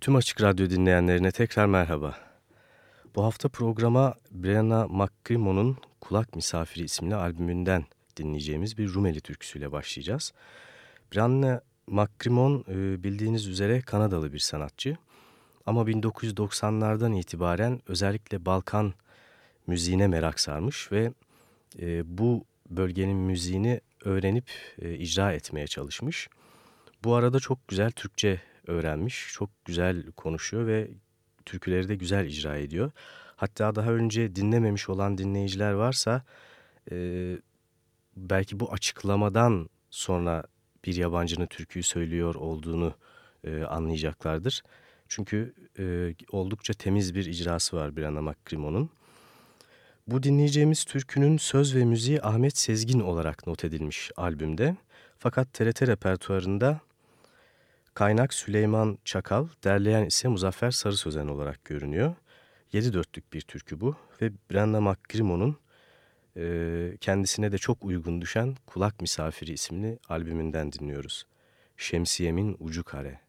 Tüm Açık Radyo dinleyenlerine tekrar merhaba. Bu hafta programa Brianna McCrimmon'un Kulak Misafiri isimli albümünden dinleyeceğimiz bir Rumeli türküsüyle başlayacağız. Brianna McCrimmon e, bildiğiniz üzere Kanadalı bir sanatçı. Ama 1990'lardan itibaren özellikle Balkan müziğine merak sarmış ve e, bu bölgenin müziğini öğrenip e, icra etmeye çalışmış. Bu arada çok güzel Türkçe öğrenmiş, çok güzel konuşuyor ve türküleri de güzel icra ediyor. Hatta daha önce dinlememiş olan dinleyiciler varsa e, belki bu açıklamadan sonra bir yabancının türküyü söylüyor olduğunu e, anlayacaklardır. Çünkü e, oldukça temiz bir icrası var Birana Makrimo'nun. Bu dinleyeceğimiz türkünün söz ve müziği Ahmet Sezgin olarak not edilmiş albümde. Fakat TRT repertuarında kaynak Süleyman Çakal, derleyen ise Muzaffer Sarı Sözen olarak görünüyor. Yedi dörtlük bir türkü bu ve Brenda McGrimmo'nun e, kendisine de çok uygun düşen Kulak Misafiri isimli albümünden dinliyoruz. Şemsiyemin Ucu Kare.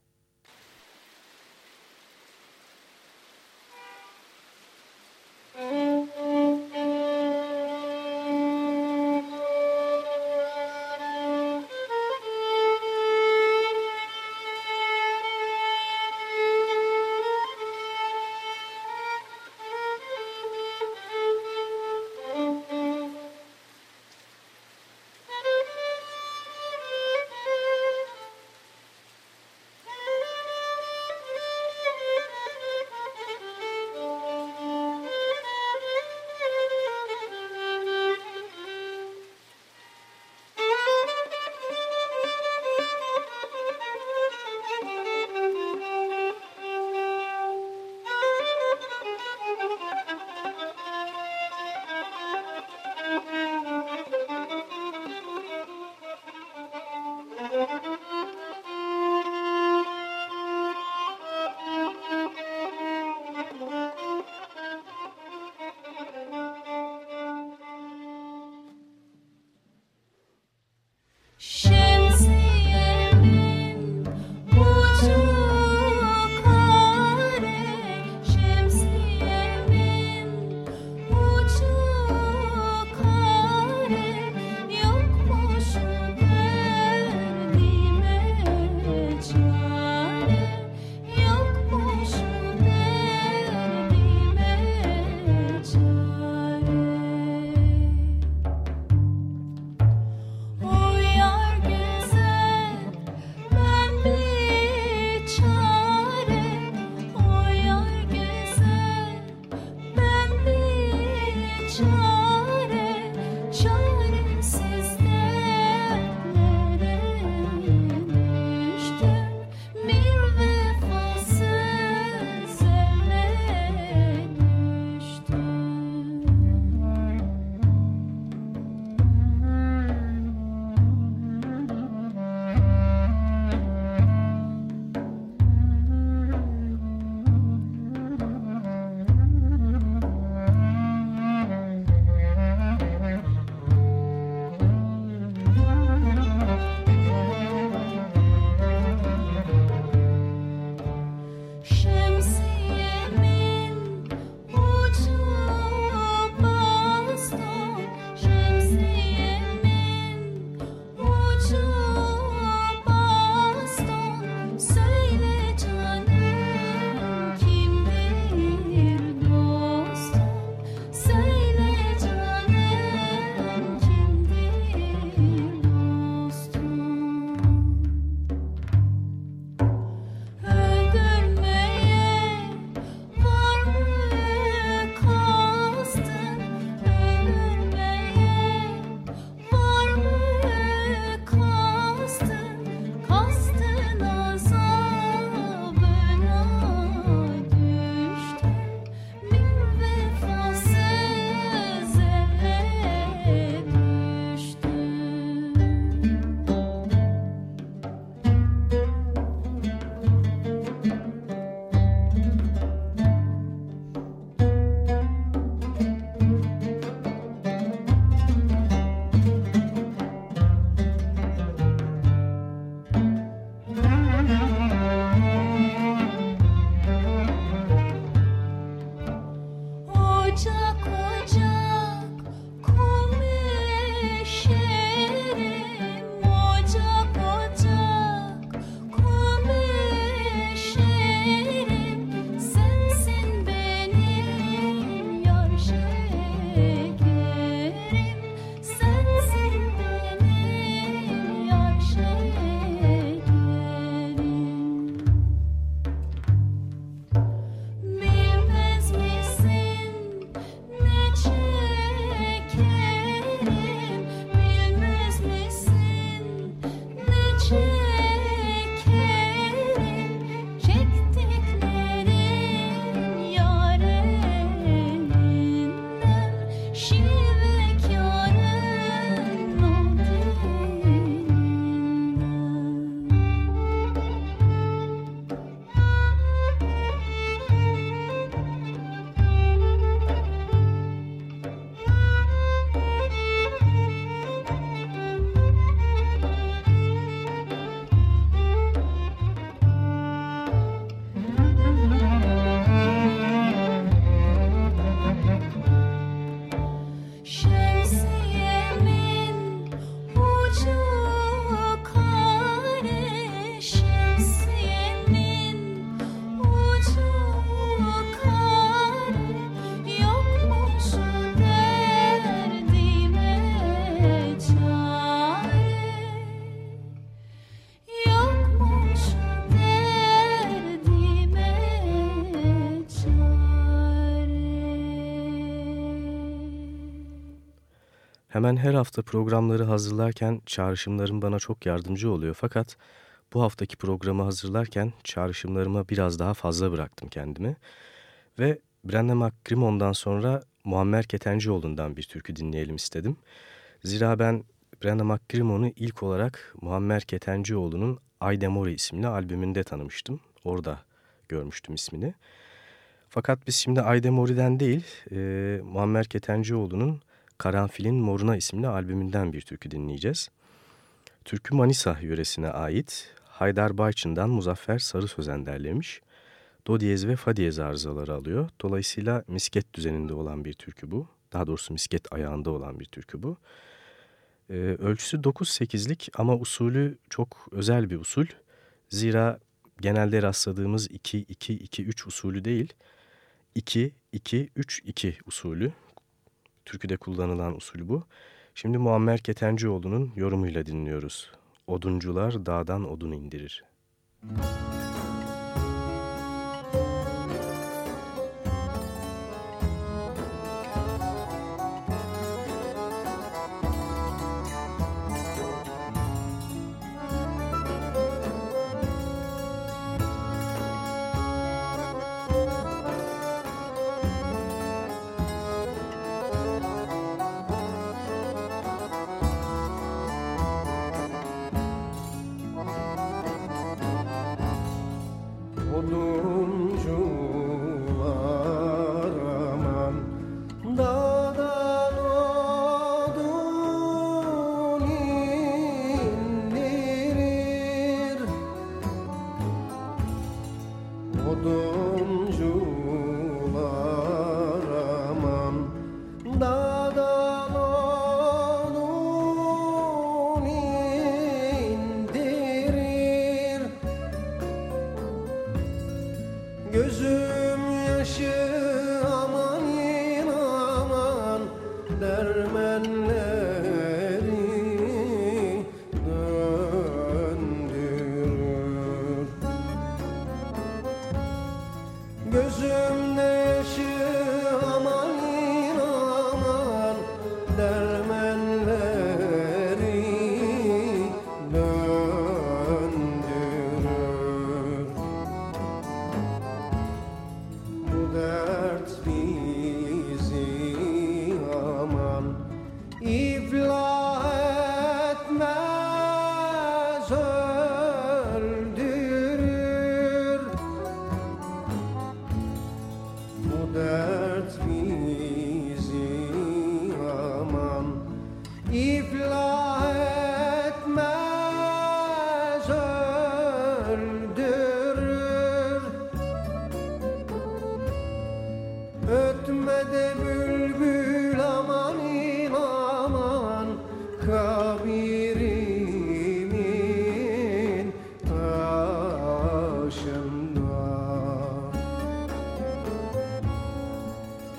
Hemen her hafta programları hazırlarken çağrışımlarım bana çok yardımcı oluyor. Fakat bu haftaki programı hazırlarken çağrışımlarıma biraz daha fazla bıraktım kendimi. Ve Brenda McCrimmon'dan sonra Muammer Ketencioğlu'ndan bir türkü dinleyelim istedim. Zira ben Brenda McCrimmon'u ilk olarak Muammer Ketencioğlu'nun Aydemori isimli albümünde tanımıştım. Orada görmüştüm ismini. Fakat biz şimdi Aydemori'den değil, e, Muammer Ketencioğlu'nun Karanfilin Moruna isimli albümünden bir türkü dinleyeceğiz. Türkü Manisa yöresine ait Haydar Bayçın'dan Muzaffer Sarı Sözen derlemiş. Do diyez ve fa diyez arızaları alıyor. Dolayısıyla misket düzeninde olan bir türkü bu. Daha doğrusu misket ayağında olan bir türkü bu. Ee, ölçüsü 9-8'lik ama usulü çok özel bir usul. Zira genelde rastladığımız 2-2-2-3 usulü değil, 2-2-3-2 usulü. Türküde kullanılan usul bu. Şimdi Muammer Ketencioğlu'nun yorumuyla dinliyoruz. Oduncular dağdan odun indirir. Müzik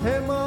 Hemos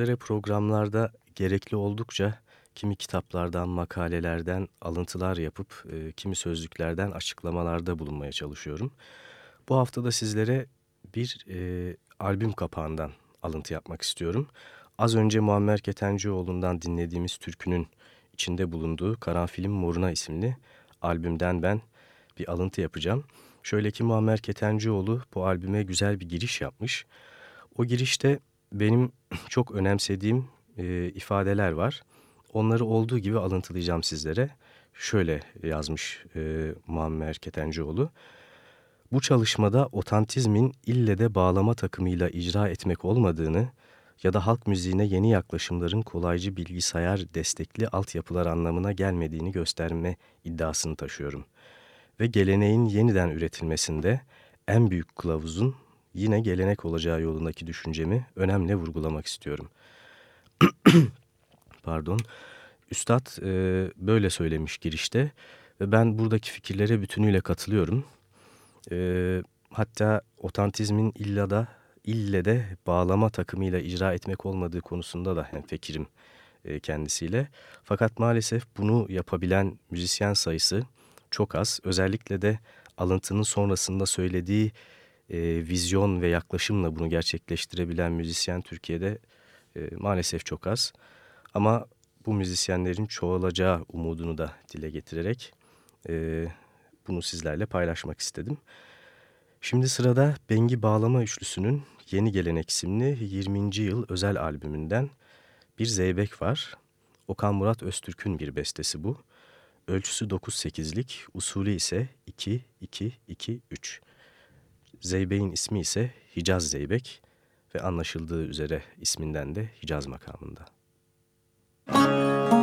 üzere programlarda gerekli oldukça kimi kitaplardan, makalelerden alıntılar yapıp e, kimi sözlüklerden açıklamalarda bulunmaya çalışıyorum. Bu hafta da sizlere bir e, albüm kapağından alıntı yapmak istiyorum. Az önce Muammer Ketencioğlu'ndan dinlediğimiz türkünün içinde bulunduğu Karanfilin Moruna isimli albümden ben bir alıntı yapacağım. Şöyle ki Muammer Ketencioğlu bu albüme güzel bir giriş yapmış. O girişte benim çok önemsediğim e, ifadeler var. Onları olduğu gibi alıntılayacağım sizlere. Şöyle yazmış e, Muammer Ketencioğlu. Bu çalışmada otantizmin ille de bağlama takımıyla icra etmek olmadığını ya da halk müziğine yeni yaklaşımların kolaycı bilgisayar destekli altyapılar anlamına gelmediğini gösterme iddiasını taşıyorum. Ve geleneğin yeniden üretilmesinde en büyük kılavuzun yine gelenek olacağı yolundaki düşüncemi önemli vurgulamak istiyorum. Pardon. Üstad e, böyle söylemiş girişte ve ben buradaki fikirlere bütünüyle katılıyorum. E, hatta otantizmin illa da ille de bağlama takımıyla icra etmek olmadığı konusunda da hemfikirim e, kendisiyle. Fakat maalesef bunu yapabilen müzisyen sayısı çok az. Özellikle de alıntının sonrasında söylediği e, vizyon ve yaklaşımla bunu gerçekleştirebilen müzisyen Türkiye'de e, maalesef çok az. Ama bu müzisyenlerin çoğalacağı umudunu da dile getirerek e, bunu sizlerle paylaşmak istedim. Şimdi sırada Bengi Bağlama Üçlüsü'nün Yeni Gelenek isimli 20. yıl özel albümünden bir zeybek var. Okan Murat Öztürk'ün bir bestesi bu. Ölçüsü 9-8'lik, usulü ise 2-2-2-3. Zeybeğin ismi ise Hicaz Zeybek ve anlaşıldığı üzere isminden de Hicaz makamında. Müzik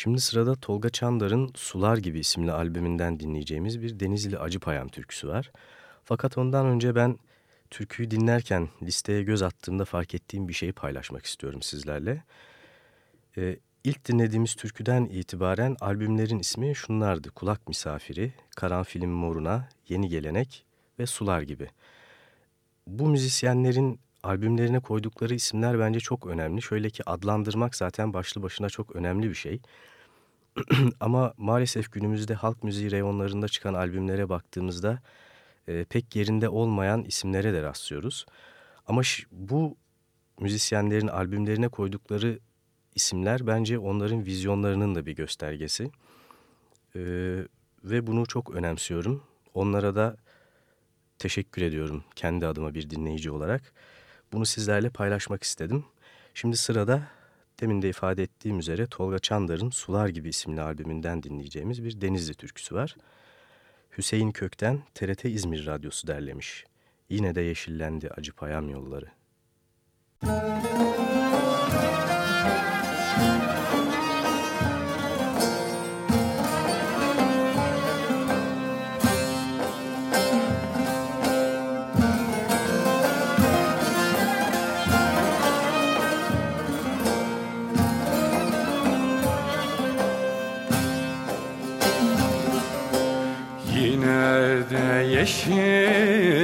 Şimdi sırada Tolga Çandar'ın Sular Gibi isimli albümünden dinleyeceğimiz bir Denizli Acıpayam türküsü var. Fakat ondan önce ben türküyü dinlerken listeye göz attığımda fark ettiğim bir şeyi paylaşmak istiyorum sizlerle. Ee, ilk dinlediğimiz türküden itibaren albümlerin ismi şunlardı. Kulak Misafiri, Karanfilin Moruna, Yeni Gelenek ve Sular Gibi. Bu müzisyenlerin albümlerine koydukları isimler bence çok önemli. Şöyle ki adlandırmak zaten başlı başına çok önemli bir şey. Ama maalesef günümüzde halk müziği reyonlarında çıkan albümlere baktığımızda e, pek yerinde olmayan isimlere de rastlıyoruz. Ama bu müzisyenlerin albümlerine koydukları isimler bence onların vizyonlarının da bir göstergesi. E, ve bunu çok önemsiyorum. Onlara da teşekkür ediyorum kendi adıma bir dinleyici olarak. Bunu sizlerle paylaşmak istedim. Şimdi sırada demin de ifade ettiğim üzere Tolga Çandar'ın Sular Gibi isimli albümünden dinleyeceğimiz bir Denizli türküsü var. Hüseyin Kökten TRT İzmir Radyosu derlemiş. Yine de yeşillendi acı payam yolları. Müzik yeşillendi.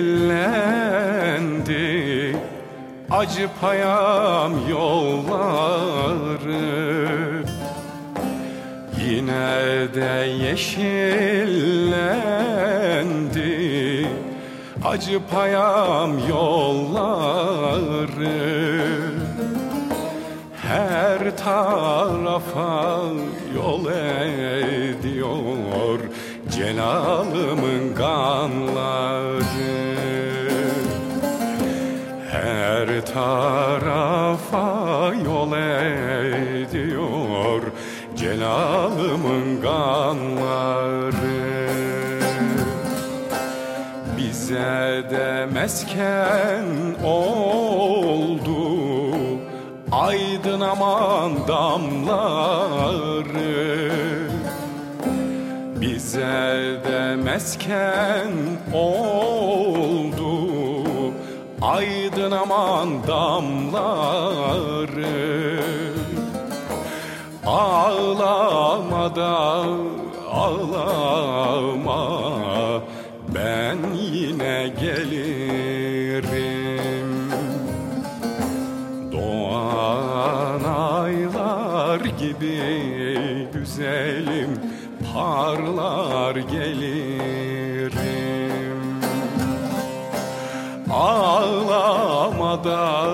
Acı payam yolları. Yine de yeşillendi. Acı payam yolları. Her tarafa yol ediyor Celalımın kanları. Her tarafa yol ediyor Celalımın kanları. Bize de mesken oldu Aydın aman damları bize de mesken oldu. Aydın aman damları. Ağlama da ağlama. Ben yine gelirim. Doğan aylar gibi güzelim parlar gelirim. Ağlama da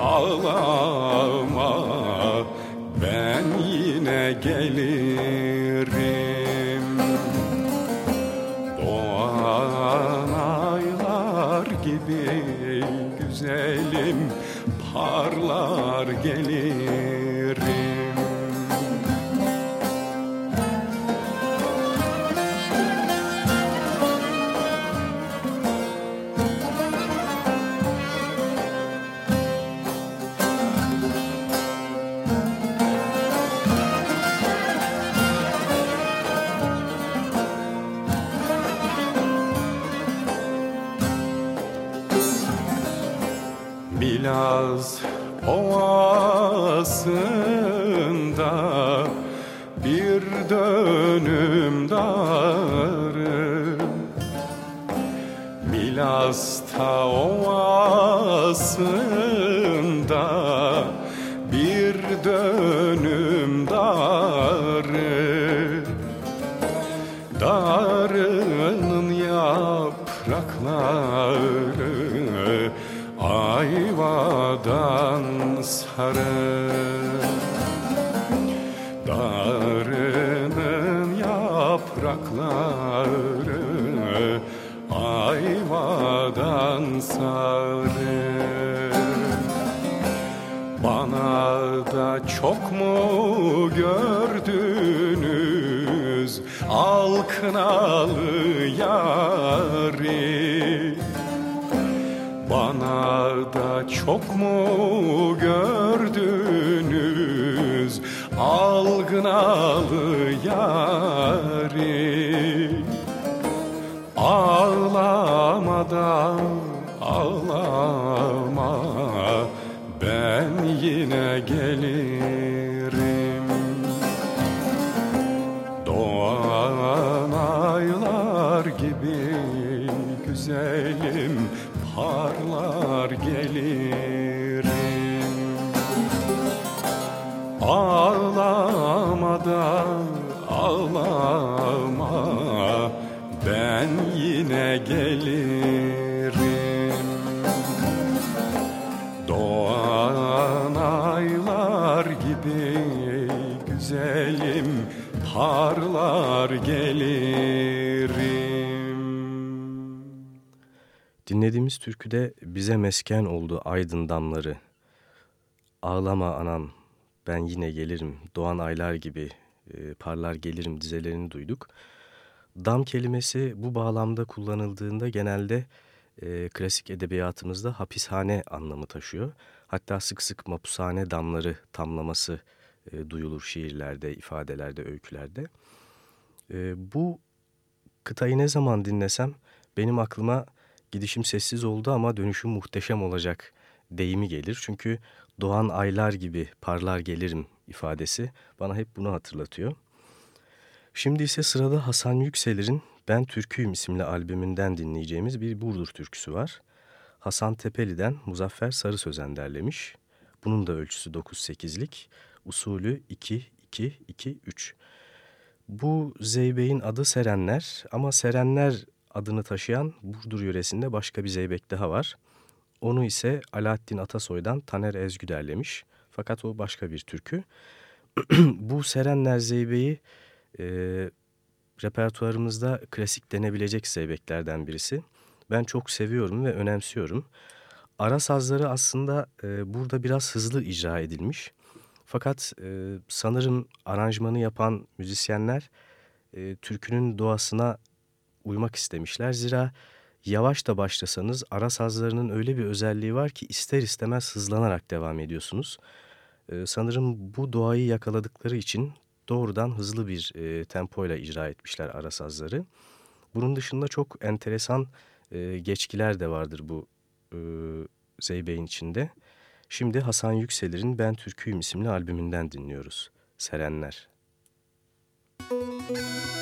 ağlama. Ben yine gelirim. Doğan aylar gibi güzelim parlar gelirim algınalı yari Ağlamadan ağlama ben yine gelirim. Doğan aylar gibi güzelim parlar gelirim. Ağlamadan ağlama ben yine gelirim. Doğan aylar gibi güzelim parlar gelirim. Dinlediğimiz türküde bize mesken oldu aydın damları. Ağlama anam ben yine gelirim. Doğan aylar gibi e, parlar gelirim dizelerini duyduk. Dam kelimesi bu bağlamda kullanıldığında genelde e, klasik edebiyatımızda hapishane anlamı taşıyor. Hatta sık sık mapushane damları tamlaması e, duyulur şiirlerde, ifadelerde, öykülerde. E, bu kıtayı ne zaman dinlesem benim aklıma gidişim sessiz oldu ama dönüşüm muhteşem olacak deyimi gelir. Çünkü doğan aylar gibi parlar gelirim ifadesi bana hep bunu hatırlatıyor. Şimdi ise sırada Hasan Yükselir'in Ben Türküyüm isimli albümünden dinleyeceğimiz bir Burdur türküsü var. Hasan Tepeli'den Muzaffer Sarı Sözen derlemiş. Bunun da ölçüsü 9-8'lik, usulü 2-2-2-3. Bu zeybeğin adı Serenler ama Serenler adını taşıyan Burdur yöresinde başka bir zeybek daha var. Onu ise Alaaddin Atasoy'dan Taner Ezgü derlemiş. Fakat o başka bir türkü. Bu Serenler Zeybe'yi e, repertuarımızda klasik denebilecek zeybeklerden birisi. Ben çok seviyorum ve önemsiyorum. Ara sazları aslında e, burada biraz hızlı icra edilmiş. Fakat e, sanırım aranjmanı yapan müzisyenler e, türkünün doğasına uymak istemişler. Zira yavaş da başlasanız ara sazlarının öyle bir özelliği var ki ister istemez hızlanarak devam ediyorsunuz. Ee, sanırım bu doğayı yakaladıkları için doğrudan hızlı bir e, tempoyla icra etmişler ara sazları. Bunun dışında çok enteresan e, geçkiler de vardır bu e, içinde. Şimdi Hasan Yükselir'in Ben Türküyüm isimli albümünden dinliyoruz. Serenler. Müzik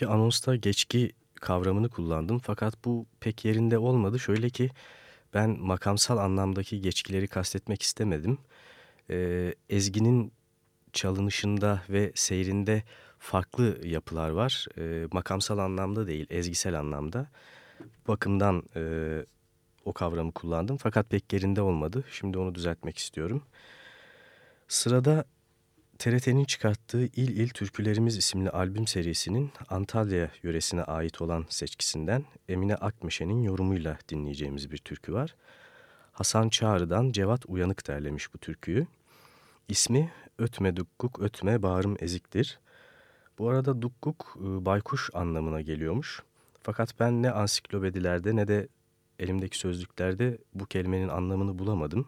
önceki anonsta geçki kavramını kullandım fakat bu pek yerinde olmadı. Şöyle ki ben makamsal anlamdaki geçkileri kastetmek istemedim. Ee, ezginin çalınışında ve seyrinde farklı yapılar var. Ee, makamsal anlamda değil, ezgisel anlamda. Bakımdan e, o kavramı kullandım fakat pek yerinde olmadı. Şimdi onu düzeltmek istiyorum. Sırada TRT'nin çıkarttığı İl İl Türkülerimiz isimli albüm serisinin Antalya yöresine ait olan seçkisinden Emine Akmeşe'nin yorumuyla dinleyeceğimiz bir türkü var. Hasan Çağrı'dan Cevat Uyanık derlemiş bu türküyü. İsmi Ötme Dukkuk Ötme Bağrım Ezik'tir. Bu arada dukkuk e, baykuş anlamına geliyormuş. Fakat ben ne ansiklopedilerde ne de elimdeki sözlüklerde bu kelimenin anlamını bulamadım.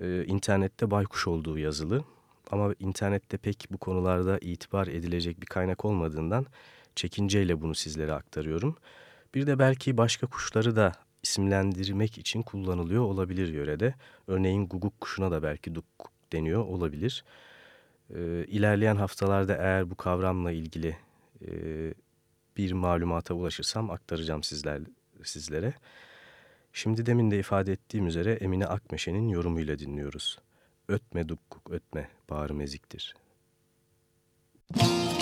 Ee, internette baykuş olduğu yazılı ama internette pek bu konularda itibar edilecek bir kaynak olmadığından çekinceyle bunu sizlere aktarıyorum. Bir de belki başka kuşları da isimlendirmek için kullanılıyor olabilir yörede. Örneğin guguk kuşuna da belki duk deniyor olabilir. Ee, ilerleyen haftalarda eğer bu kavramla ilgili e, bir malumata ulaşırsam aktaracağım sizler, sizlere. Şimdi demin de ifade ettiğim üzere Emine Akmeşe'nin yorumuyla dinliyoruz. Ötme dukkuk ötme bağrım eziktir. Müzik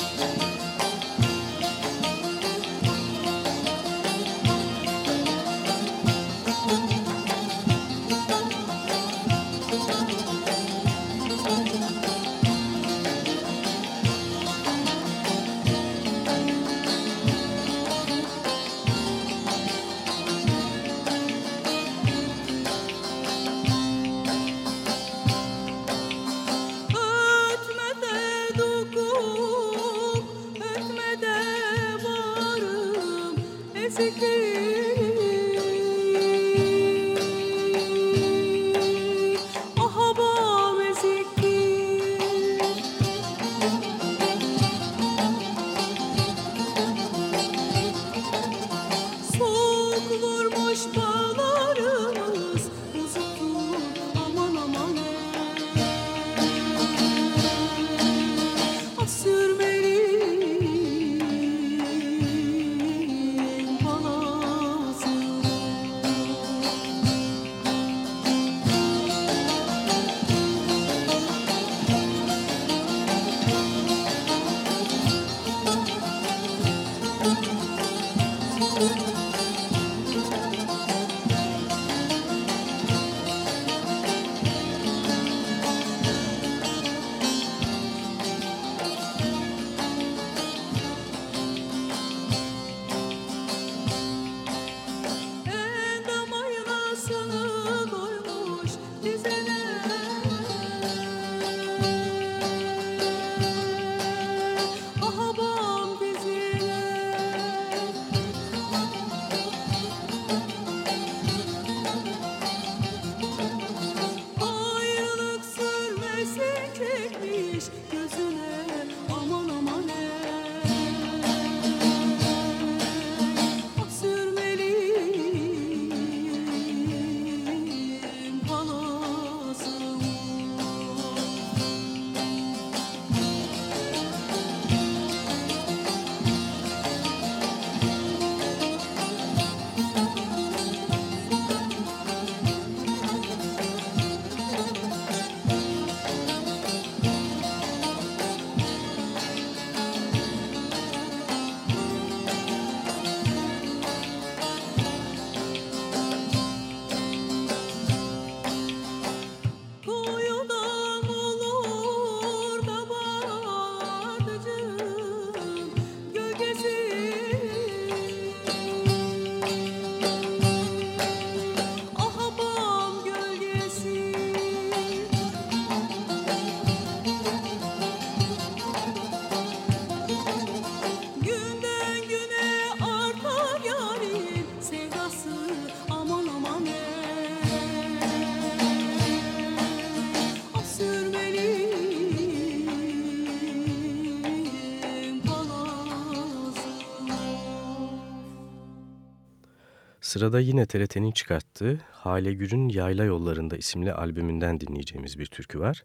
Sırada yine TRT'nin çıkarttığı Hale Gür'ün Yayla Yollarında isimli albümünden dinleyeceğimiz bir türkü var.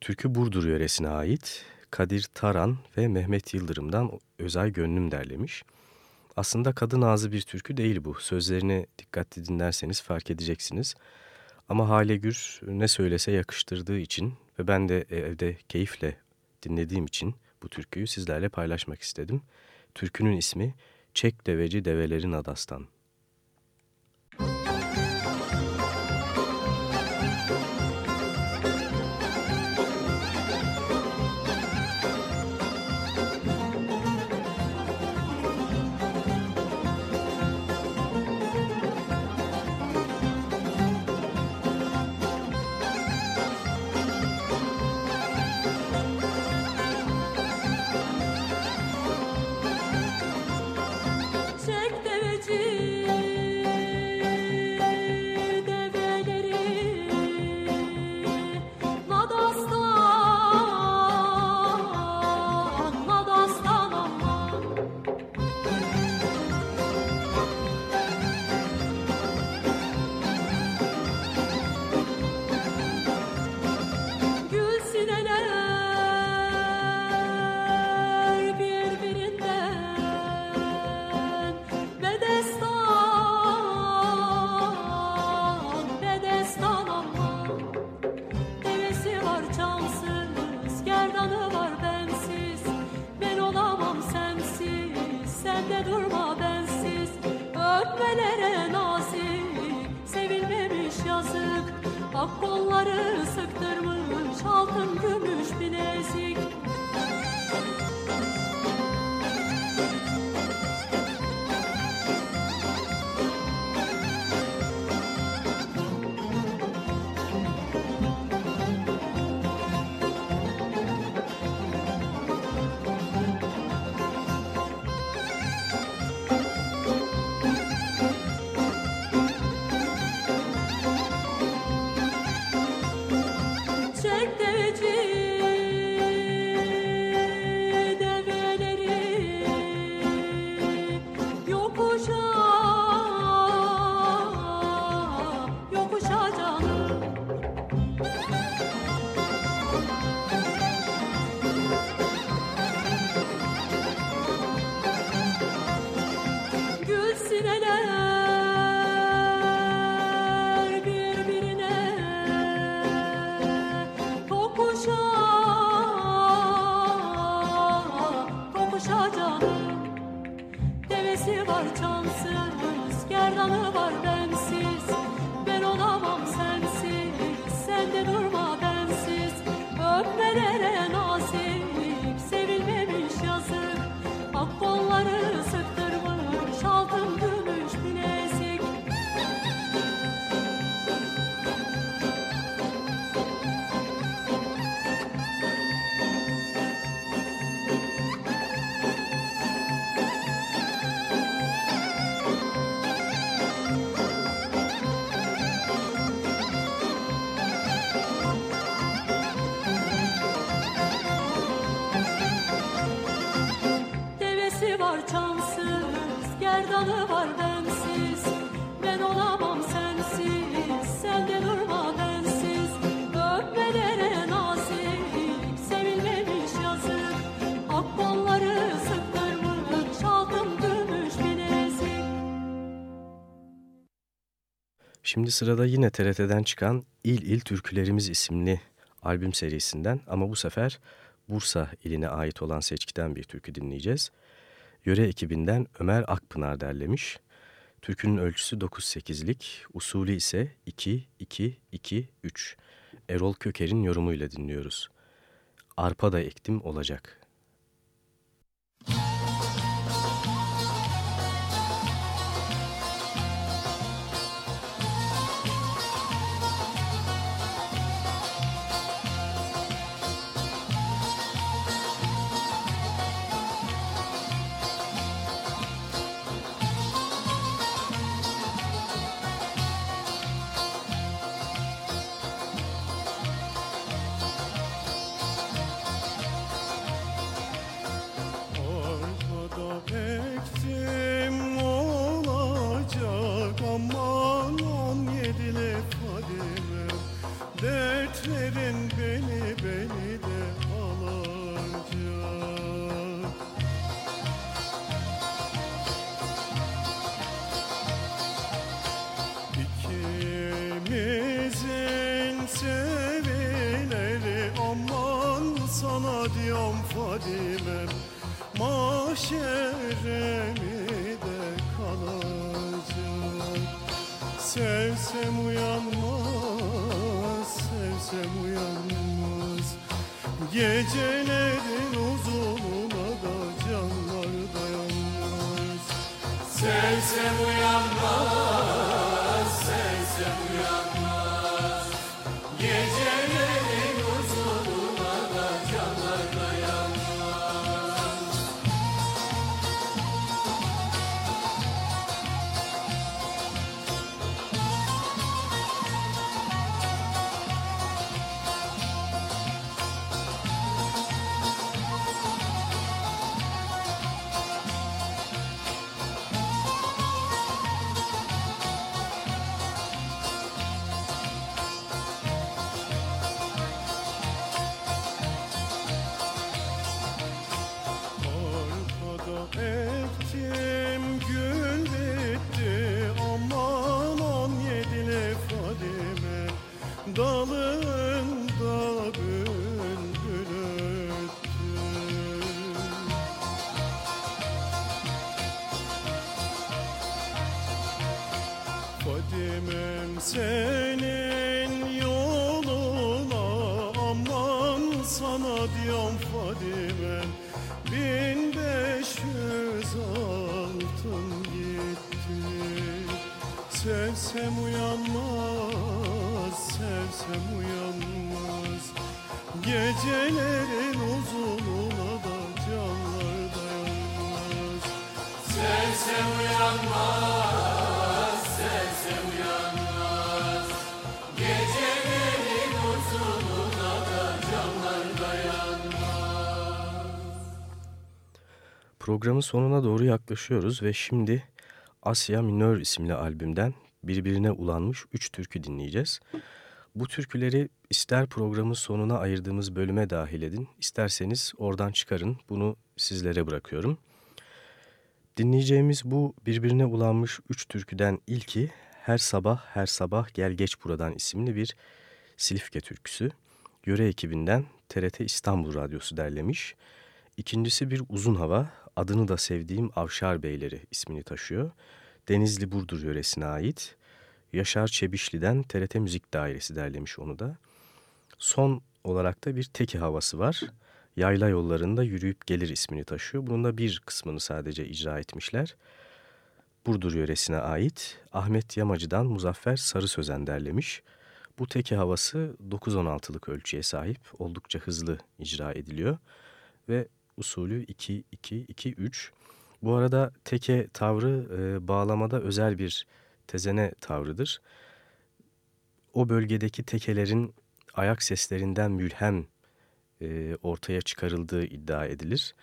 Türkü Burdur yöresine ait Kadir Taran ve Mehmet Yıldırım'dan Özay Gönlüm derlemiş. Aslında kadın ağzı bir türkü değil bu. Sözlerini dikkatli dinlerseniz fark edeceksiniz. Ama Hale Gür ne söylese yakıştırdığı için ve ben de evde keyifle dinlediğim için bu türküyü sizlerle paylaşmak istedim. Türkünün ismi Çek Deveci Develerin Adastan. Şimdi sırada yine TRT'den çıkan İl İl Türkülerimiz isimli albüm serisinden ama bu sefer Bursa iline ait olan seçkiden bir türkü dinleyeceğiz. Yöre ekibinden Ömer Akpınar derlemiş. Türkünün ölçüsü 9-8'lik, usulü ise 2-2-2-3. Erol Köker'in yorumuyla dinliyoruz. Arpa da ektim olacak. Programın sonuna doğru yaklaşıyoruz ve şimdi Asya Minör isimli albümden birbirine ulanmış üç türkü dinleyeceğiz. Bu türküleri ister programın sonuna ayırdığımız bölüme dahil edin, isterseniz oradan çıkarın. Bunu sizlere bırakıyorum. Dinleyeceğimiz bu birbirine ulanmış üç türküden ilki Her Sabah Her Sabah Gel Geç Buradan isimli bir Silifke türküsü. Yöre ekibinden TRT İstanbul Radyosu derlemiş. İkincisi bir uzun hava adını da sevdiğim Avşar Beyleri ismini taşıyor. Denizli Burdur yöresine ait. Yaşar Çebişli'den TRT Müzik Dairesi derlemiş onu da. Son olarak da bir teki havası var. Yayla yollarında yürüyüp gelir ismini taşıyor. Bunun da bir kısmını sadece icra etmişler. Burdur yöresine ait Ahmet Yamacı'dan Muzaffer Sarı Sözen derlemiş. Bu teki havası 9-16'lık ölçüye sahip oldukça hızlı icra ediliyor ve usulü 2-2-2-3. Bu arada teke tavrı e, bağlamada özel bir tezene tavrıdır. O bölgedeki tekelerin ayak seslerinden mülhem e, ortaya çıkarıldığı iddia edilir.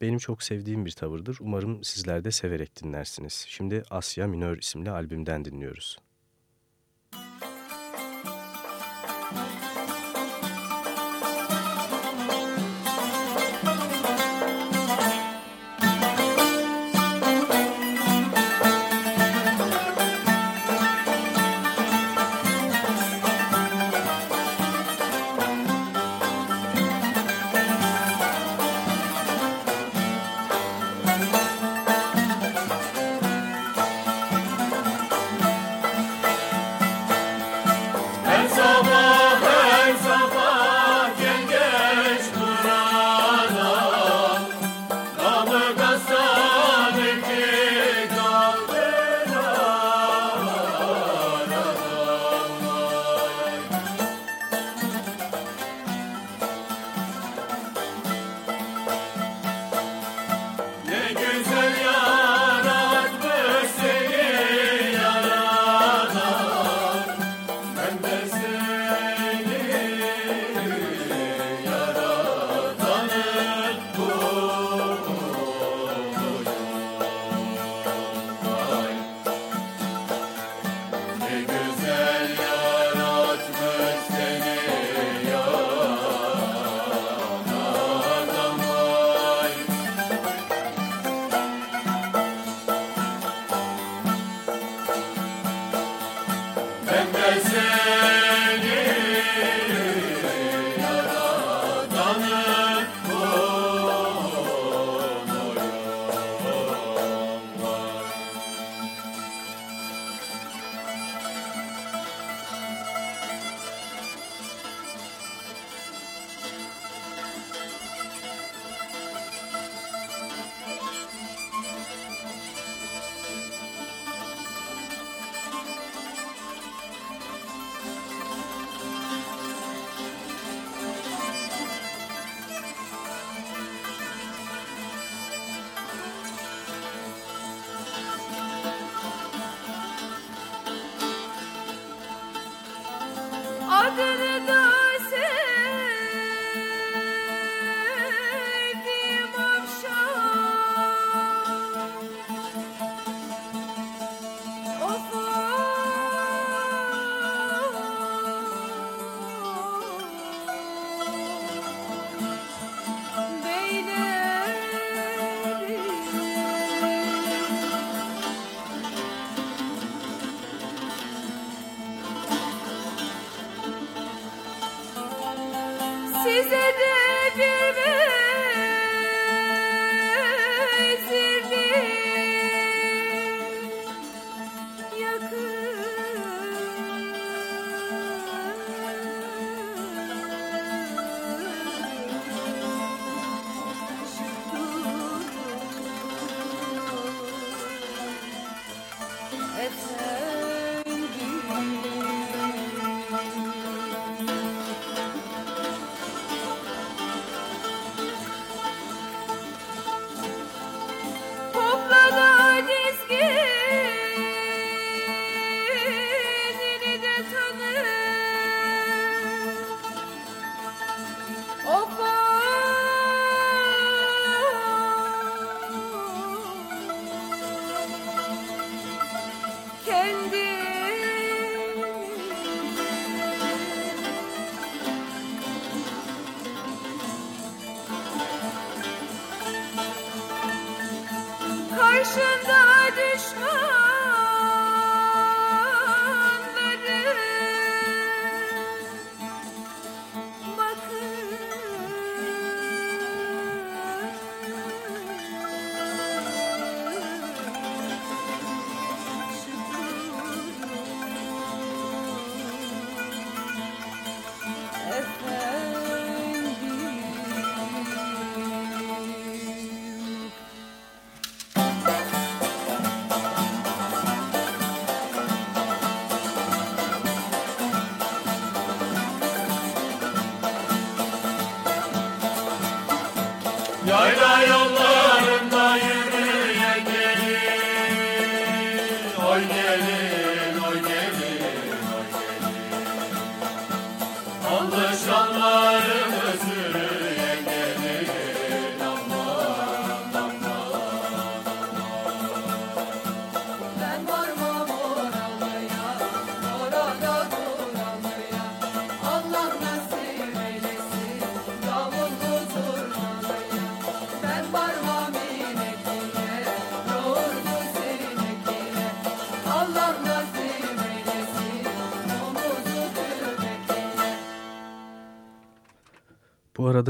Benim çok sevdiğim bir tavırdır. Umarım sizler de severek dinlersiniz. Şimdi Asya Minör isimli albümden dinliyoruz.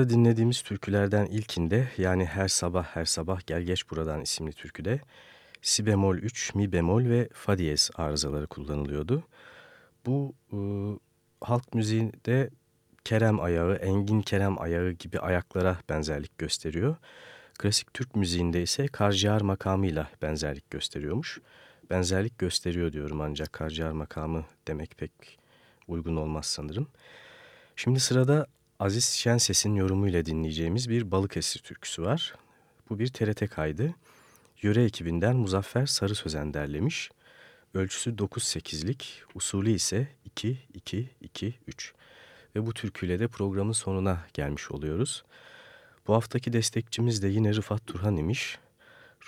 Arada dinlediğimiz türkülerden ilkinde yani Her Sabah Her Sabah Gel Geç Buradan isimli türküde si bemol 3, mi bemol ve fa diyez arızaları kullanılıyordu. Bu e, halk müziğinde Kerem ayağı, Engin Kerem ayağı gibi ayaklara benzerlik gösteriyor. Klasik Türk müziğinde ise karciğer makamıyla benzerlik gösteriyormuş. Benzerlik gösteriyor diyorum ancak karciğer makamı demek pek uygun olmaz sanırım. Şimdi sırada Aziz Şenses'in yorumuyla dinleyeceğimiz bir Balıkesir türküsü var. Bu bir TRT kaydı. Yöre ekibinden Muzaffer Sarı Sözen derlemiş. Ölçüsü 9-8'lik, usulü ise 2-2-2-3. Ve bu türküyle de programın sonuna gelmiş oluyoruz. Bu haftaki destekçimiz de yine Rıfat Turhan imiş.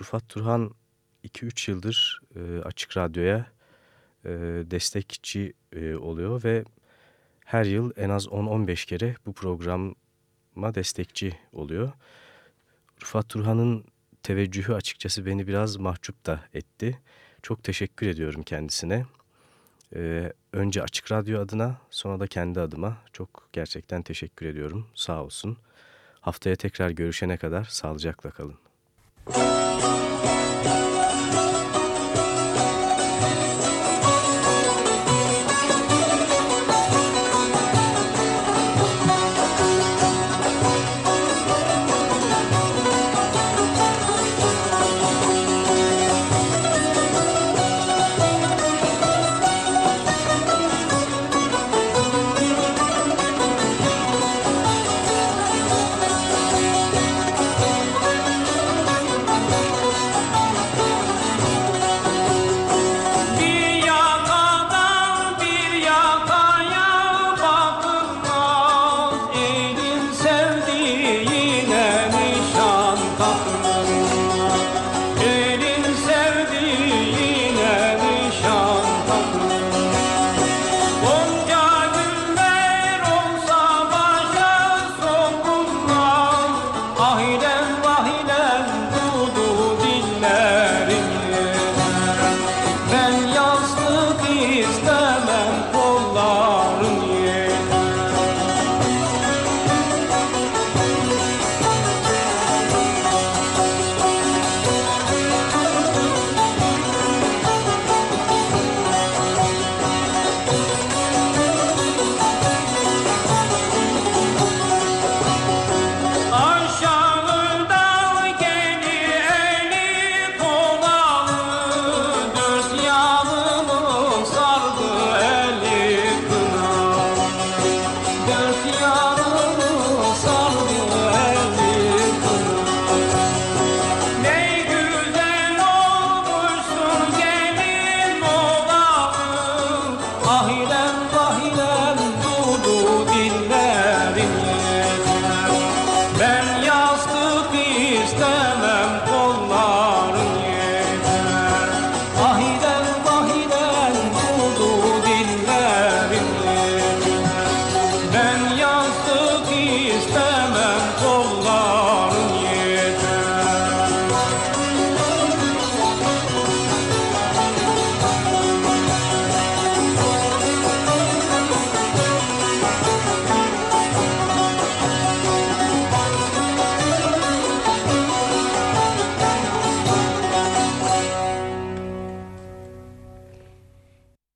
Rıfat Turhan 2-3 yıldır e, Açık Radyo'ya e, destekçi e, oluyor ve her yıl en az 10-15 kere bu programa destekçi oluyor. Rıfat Turhan'ın teveccühü açıkçası beni biraz mahcup da etti. Çok teşekkür ediyorum kendisine. Ee, önce Açık Radyo adına sonra da kendi adıma çok gerçekten teşekkür ediyorum. Sağ olsun. Haftaya tekrar görüşene kadar sağlıcakla kalın. Müzik